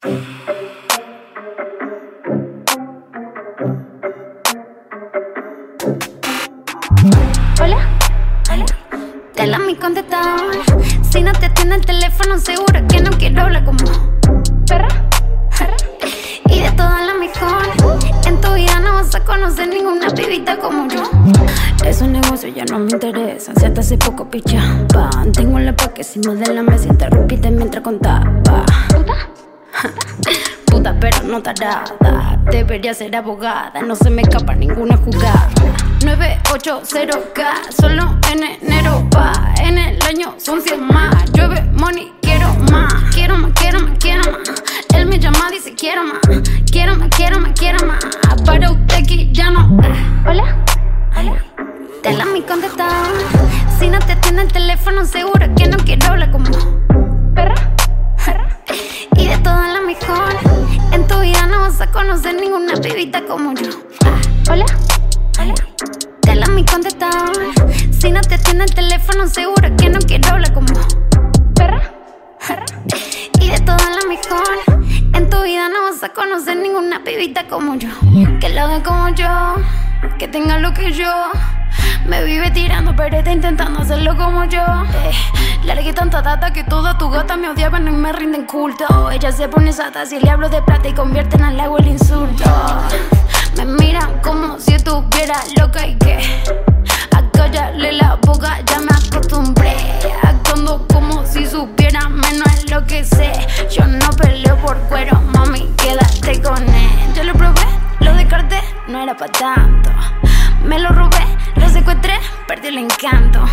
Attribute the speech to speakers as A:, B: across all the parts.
A: Hola, hola. Te la mi contestador. Si no te atiende el teléfono, seguro que no quiero hablar como perra. perra. Y de todas la mejor. En tu vida no vas a conocer ninguna pibita como yo. Esos negocios ya no me interesan. Si hasta hace poco pichaba. Tengo la pa' que encima de la mesa interrumpiste mientras contaba. ¿Puta? Pero no tarada. Debería ser abogada. No se me escapa ninguna jugada. 980K, solo en enero va. En el año son 100 más. Llueve money, quiero más. Quiero más, quiero más, quiero más. Él me llama, dice quiero más. Quiero más, quiero más, quiero más. Para usted aquí ya no. Hola, hola. Te la mi contestador. Si no te atiende el teléfono, seguro que no quiero hablar como conocer ninguna pibita como yo. Ah, Hola, hola. Te la mi contestador. Si no te atiende el teléfono, seguro que no quiero hablar como perra. perra. Y de todas la mejor. En tu vida no vas a conocer ninguna pibita como yo. Que lo haga como yo. Que tenga lo que yo. Me vive tirando, pero está intentando hacerlo como yo. Eh, largué tanta data que toda tu gata me odiaban y me rinden culto. Ella se pone sata si le hablo de plata y convierten al agua el insulto. Loca y que a callarle la boca ya me acostumbré. Actuando como si supiera menos es lo que sé. Yo no peleo por cuero, mami, quédate con él. Yo lo probé, lo descarté, no era pa' tanto. Me lo robé, lo secuestré, perdí el encanto.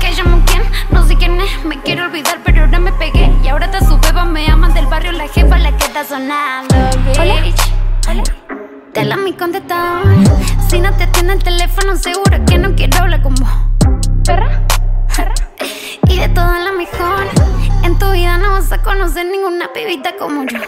A: Que llamo quién, no sé quién es, me quiero olvidar, pero ahora me pegué. Y ahora te su beba, me aman del barrio, la jefa la que está sonando. Bitch. Hola, Te Cala mi contestador. Si no te atiende el teléfono, seguro que no quiero hablar con vos. Perra, perra. Y de todo lo mejor. En tu vida no vas a conocer ninguna pibita como yo.